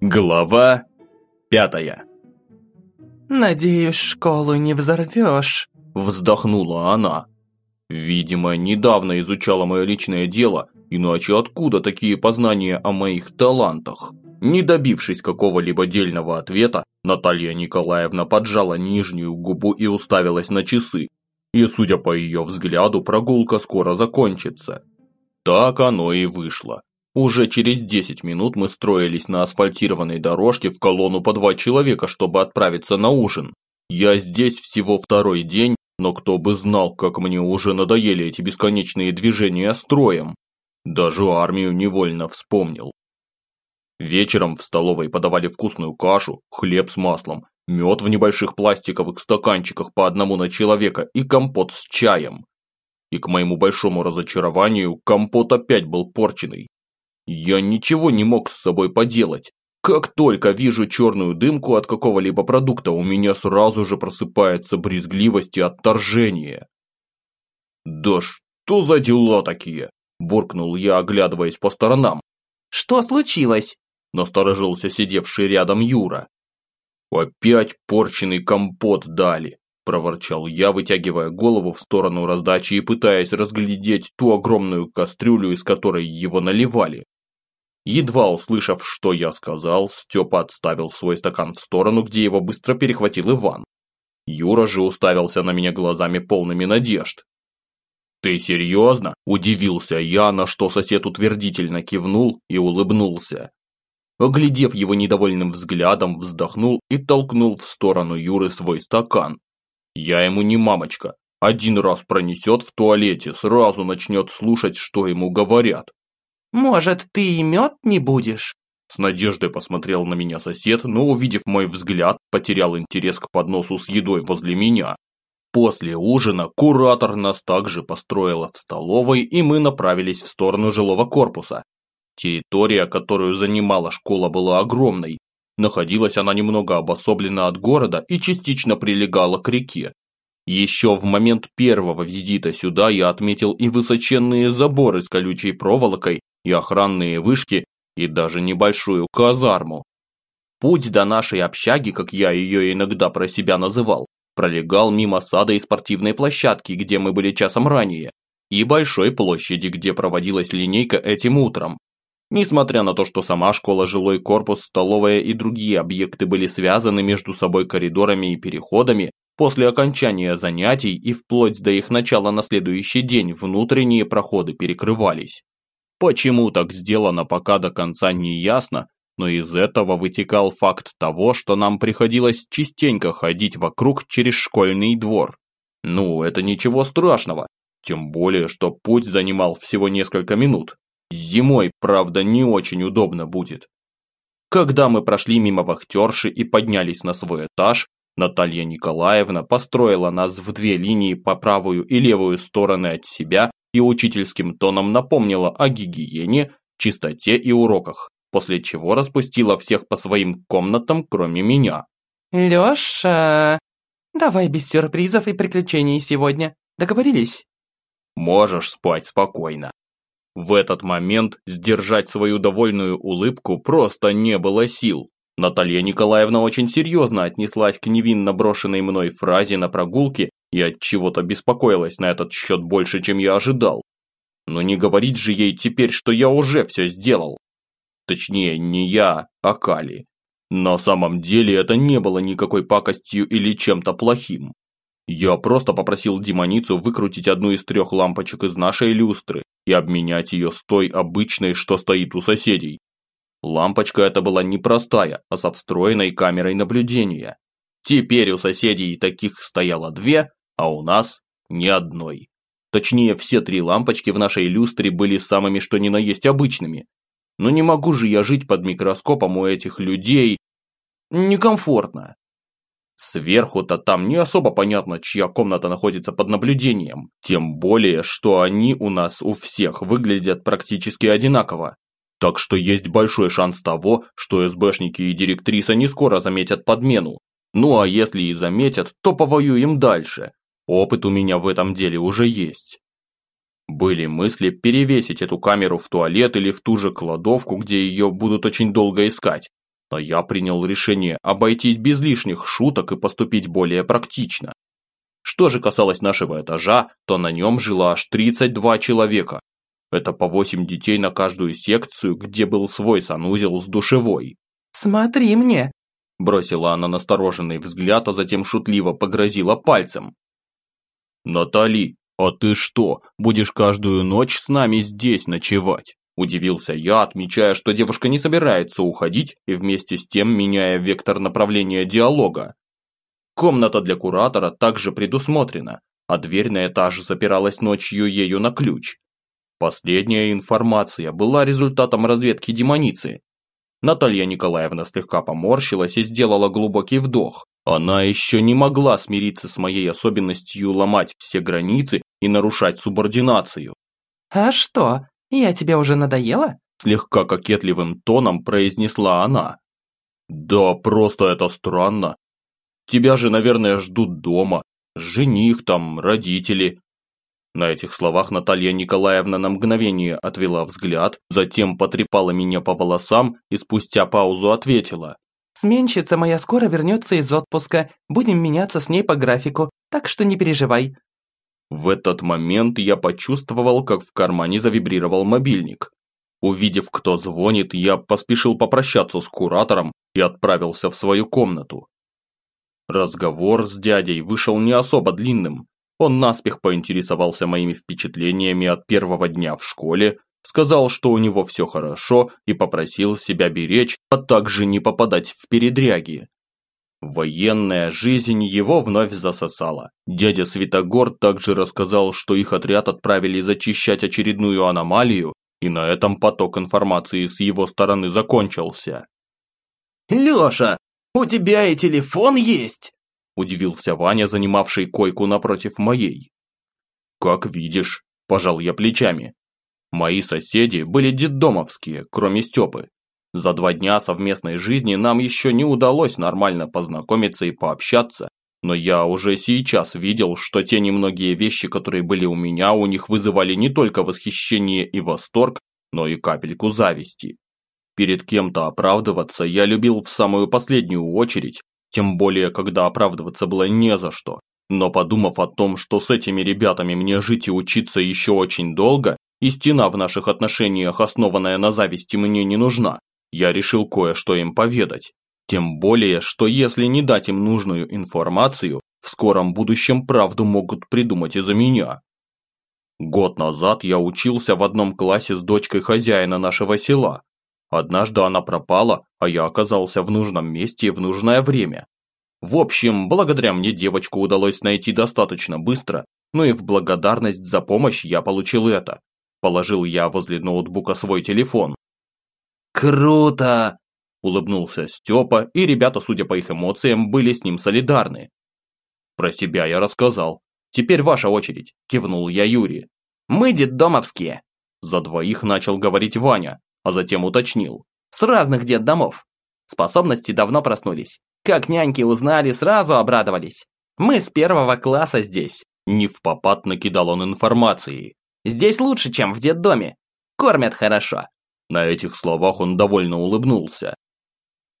Глава пятая «Надеюсь, школу не взорвешь», – вздохнула она. Видимо, недавно изучала мое личное дело, иначе откуда такие познания о моих талантах? Не добившись какого-либо дельного ответа, Наталья Николаевна поджала нижнюю губу и уставилась на часы. И, судя по ее взгляду, прогулка скоро закончится. Так оно и вышло. Уже через 10 минут мы строились на асфальтированной дорожке в колонну по два человека, чтобы отправиться на ужин. Я здесь всего второй день, но кто бы знал, как мне уже надоели эти бесконечные движения строем. Даже армию невольно вспомнил. Вечером в столовой подавали вкусную кашу, хлеб с маслом, мед в небольших пластиковых стаканчиках по одному на человека и компот с чаем. И к моему большому разочарованию, компот опять был порченый. Я ничего не мог с собой поделать. Как только вижу черную дымку от какого-либо продукта, у меня сразу же просыпается брезгливость и отторжение. «Да что за дела такие?» – буркнул я, оглядываясь по сторонам. «Что случилось?» – насторожился сидевший рядом Юра. «Опять порченый компот дали», – проворчал я, вытягивая голову в сторону раздачи и пытаясь разглядеть ту огромную кастрюлю, из которой его наливали. Едва услышав, что я сказал, Степа отставил свой стакан в сторону, где его быстро перехватил Иван. Юра же уставился на меня глазами полными надежд. «Ты серьезно?» – удивился я, на что сосед утвердительно кивнул и улыбнулся. Оглядев его недовольным взглядом, вздохнул и толкнул в сторону Юры свой стакан. Я ему не мамочка. Один раз пронесет в туалете, сразу начнет слушать, что ему говорят. «Может, ты и мед не будешь?» С надеждой посмотрел на меня сосед, но увидев мой взгляд, потерял интерес к подносу с едой возле меня. После ужина куратор нас также построила в столовой, и мы направились в сторону жилого корпуса. Территория, которую занимала школа, была огромной. Находилась она немного обособлена от города и частично прилегала к реке. Еще в момент первого визита сюда я отметил и высоченные заборы с колючей проволокой, и охранные вышки, и даже небольшую казарму. Путь до нашей общаги, как я ее иногда про себя называл, пролегал мимо сада и спортивной площадки, где мы были часом ранее, и большой площади, где проводилась линейка этим утром. Несмотря на то, что сама школа, жилой корпус, столовая и другие объекты были связаны между собой коридорами и переходами, после окончания занятий и вплоть до их начала на следующий день внутренние проходы перекрывались. Почему так сделано пока до конца не ясно, но из этого вытекал факт того, что нам приходилось частенько ходить вокруг через школьный двор. Ну, это ничего страшного, тем более, что путь занимал всего несколько минут. Зимой, правда, не очень удобно будет. Когда мы прошли мимо вахтерши и поднялись на свой этаж, Наталья Николаевна построила нас в две линии по правую и левую стороны от себя и учительским тоном напомнила о гигиене, чистоте и уроках, после чего распустила всех по своим комнатам, кроме меня. «Лёша, давай без сюрпризов и приключений сегодня. Договорились?» «Можешь спать спокойно». В этот момент сдержать свою довольную улыбку просто не было сил. Наталья Николаевна очень серьезно отнеслась к невинно брошенной мной фразе на прогулке от чего-то беспокоилась на этот счет больше, чем я ожидал. Но не говорить же ей теперь, что я уже все сделал. Точнее, не я, а Кали. На самом деле это не было никакой пакостью или чем-то плохим. Я просто попросил демоницу выкрутить одну из трех лампочек из нашей люстры и обменять ее с той обычной, что стоит у соседей. Лампочка эта была не простая, а со встроенной камерой наблюдения. Теперь у соседей таких стояло две, а у нас ни одной. Точнее, все три лампочки в нашей люстре были самыми что ни на есть обычными. Но не могу же я жить под микроскопом у этих людей. Некомфортно. Сверху-то там не особо понятно, чья комната находится под наблюдением. Тем более, что они у нас у всех выглядят практически одинаково. Так что есть большой шанс того, что СБшники и директриса не скоро заметят подмену. Ну а если и заметят, то повоюем дальше. Опыт у меня в этом деле уже есть. Были мысли перевесить эту камеру в туалет или в ту же кладовку, где ее будут очень долго искать. Но я принял решение обойтись без лишних шуток и поступить более практично. Что же касалось нашего этажа, то на нем жило аж 32 человека. Это по 8 детей на каждую секцию, где был свой санузел с душевой. «Смотри мне!» Бросила она настороженный взгляд, а затем шутливо погрозила пальцем. «Натали, а ты что, будешь каждую ночь с нами здесь ночевать?» Удивился я, отмечая, что девушка не собирается уходить и вместе с тем меняя вектор направления диалога. Комната для куратора также предусмотрена, а дверь на этаж запиралась ночью ею на ключ. Последняя информация была результатом разведки демоницы. Наталья Николаевна слегка поморщилась и сделала глубокий вдох. Она еще не могла смириться с моей особенностью ломать все границы и нарушать субординацию. «А что, я тебе уже надоела?» Слегка кокетливым тоном произнесла она. «Да, просто это странно. Тебя же, наверное, ждут дома. Жених там, родители». На этих словах Наталья Николаевна на мгновение отвела взгляд, затем потрепала меня по волосам и спустя паузу ответила. «Сменщица моя скоро вернется из отпуска, будем меняться с ней по графику, так что не переживай». В этот момент я почувствовал, как в кармане завибрировал мобильник. Увидев, кто звонит, я поспешил попрощаться с куратором и отправился в свою комнату. Разговор с дядей вышел не особо длинным. Он наспех поинтересовался моими впечатлениями от первого дня в школе, сказал, что у него все хорошо и попросил себя беречь, а также не попадать в передряги. Военная жизнь его вновь засосала. Дядя Святогор также рассказал, что их отряд отправили зачищать очередную аномалию, и на этом поток информации с его стороны закончился. «Леша, у тебя и телефон есть?» – удивился Ваня, занимавший койку напротив моей. «Как видишь», – пожал я плечами. Мои соседи были детдомовские, кроме Степы. За два дня совместной жизни нам еще не удалось нормально познакомиться и пообщаться, но я уже сейчас видел, что те немногие вещи, которые были у меня, у них вызывали не только восхищение и восторг, но и капельку зависти. Перед кем-то оправдываться я любил в самую последнюю очередь, тем более, когда оправдываться было не за что. Но подумав о том, что с этими ребятами мне жить и учиться еще очень долго, и стена в наших отношениях, основанная на зависти, мне не нужна, я решил кое-что им поведать. Тем более, что если не дать им нужную информацию, в скором будущем правду могут придумать из-за меня. Год назад я учился в одном классе с дочкой хозяина нашего села, Однажды она пропала, а я оказался в нужном месте и в нужное время. В общем, благодаря мне девочку удалось найти достаточно быстро, но и в благодарность за помощь я получил это. Положил я возле ноутбука свой телефон. «Круто!» – улыбнулся Степа, и ребята, судя по их эмоциям, были с ним солидарны. Про себя я рассказал. Теперь ваша очередь, кивнул я Юре. Мы детдомовские. За двоих начал говорить Ваня а затем уточнил. С разных детдомов. Способности давно проснулись. Как няньки узнали, сразу обрадовались. Мы с первого класса здесь. Не в попад накидал он информации. Здесь лучше, чем в детдоме. Кормят хорошо. На этих словах он довольно улыбнулся.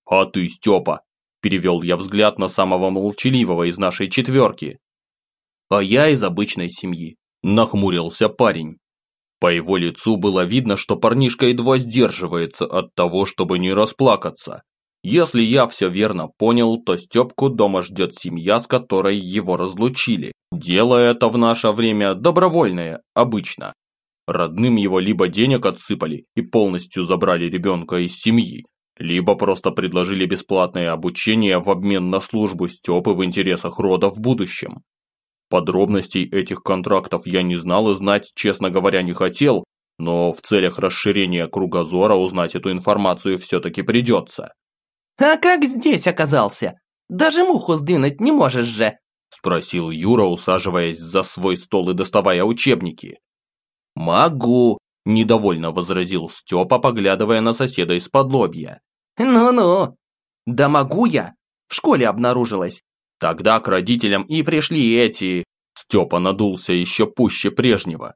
«А ты, Степа?» – перевел я взгляд на самого молчаливого из нашей четверки. «А я из обычной семьи», – нахмурился парень. По его лицу было видно, что парнишка едва сдерживается от того, чтобы не расплакаться. Если я все верно понял, то Степку дома ждет семья, с которой его разлучили. Дело это в наше время добровольное, обычно. Родным его либо денег отсыпали и полностью забрали ребенка из семьи, либо просто предложили бесплатное обучение в обмен на службу Степы в интересах рода в будущем. Подробностей этих контрактов я не знал и знать, честно говоря, не хотел, но в целях расширения кругозора узнать эту информацию все-таки придется. «А как здесь оказался? Даже муху сдвинуть не можешь же?» Спросил Юра, усаживаясь за свой стол и доставая учебники. «Могу», – недовольно возразил Степа, поглядывая на соседа из-под лобья. «Ну-ну». «Да могу я. В школе обнаружилось. Тогда к родителям и пришли эти... Степа надулся еще пуще прежнего.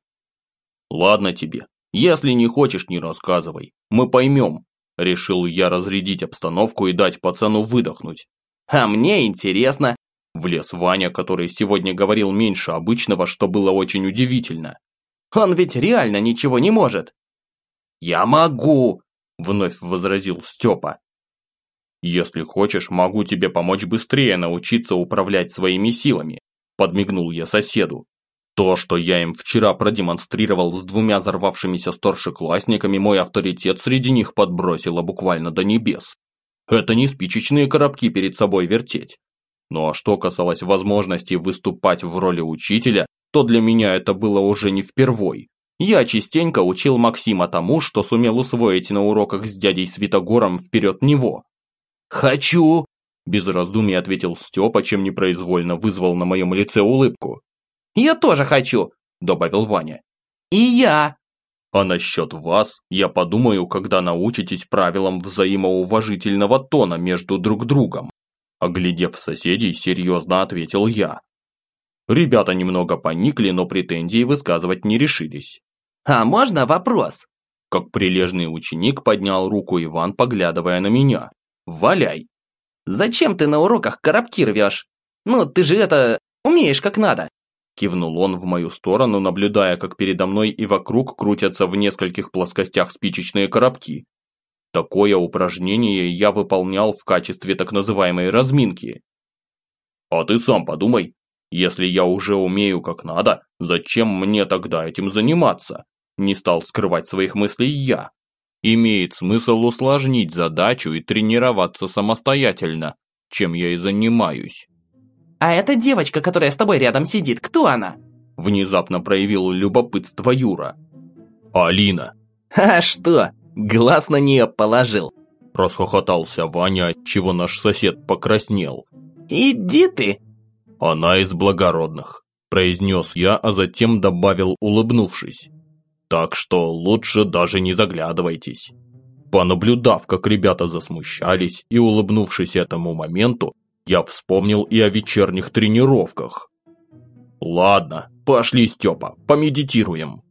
Ладно тебе, если не хочешь, не рассказывай. Мы поймем. Решил я разрядить обстановку и дать пацану выдохнуть. А мне интересно. Влез Ваня, который сегодня говорил меньше обычного, что было очень удивительно. Он ведь реально ничего не может. Я могу, вновь возразил Степа. Если хочешь, могу тебе помочь быстрее научиться управлять своими силами, подмигнул я соседу. То, что я им вчера продемонстрировал с двумя взорвавшимися старшеклассниками, мой авторитет среди них подбросило буквально до небес. Это не спичечные коробки перед собой вертеть. Ну а что касалось возможности выступать в роли учителя, то для меня это было уже не впервой. Я частенько учил Максима тому, что сумел усвоить на уроках с дядей Святогором вперед него. «Хочу!» – без раздумий ответил Степа, чем непроизвольно вызвал на моем лице улыбку. «Я тоже хочу!» – добавил Ваня. «И я!» А насчет вас я подумаю, когда научитесь правилам взаимоуважительного тона между друг другом. Оглядев соседей, серьезно ответил я. Ребята немного поникли, но претензии высказывать не решились. «А можно вопрос?» Как прилежный ученик поднял руку Иван, поглядывая на меня. «Валяй!» «Зачем ты на уроках коробки рвешь? Ну, ты же это, умеешь как надо!» Кивнул он в мою сторону, наблюдая, как передо мной и вокруг крутятся в нескольких плоскостях спичечные коробки. Такое упражнение я выполнял в качестве так называемой разминки. А ты сам подумай, если я уже умею как надо, зачем мне тогда этим заниматься? Не стал скрывать своих мыслей я. Имеет смысл усложнить задачу и тренироваться самостоятельно, чем я и занимаюсь. «А эта девочка, которая с тобой рядом сидит, кто она?» Внезапно проявил любопытство Юра. «Алина». «А что, глаз на нее положил?» Расхохотался Ваня, отчего наш сосед покраснел. «Иди ты!» «Она из благородных», произнес я, а затем добавил, улыбнувшись. «Так что лучше даже не заглядывайтесь». Понаблюдав, как ребята засмущались и улыбнувшись этому моменту, я вспомнил и о вечерних тренировках. Ладно, пошли, Степа, помедитируем.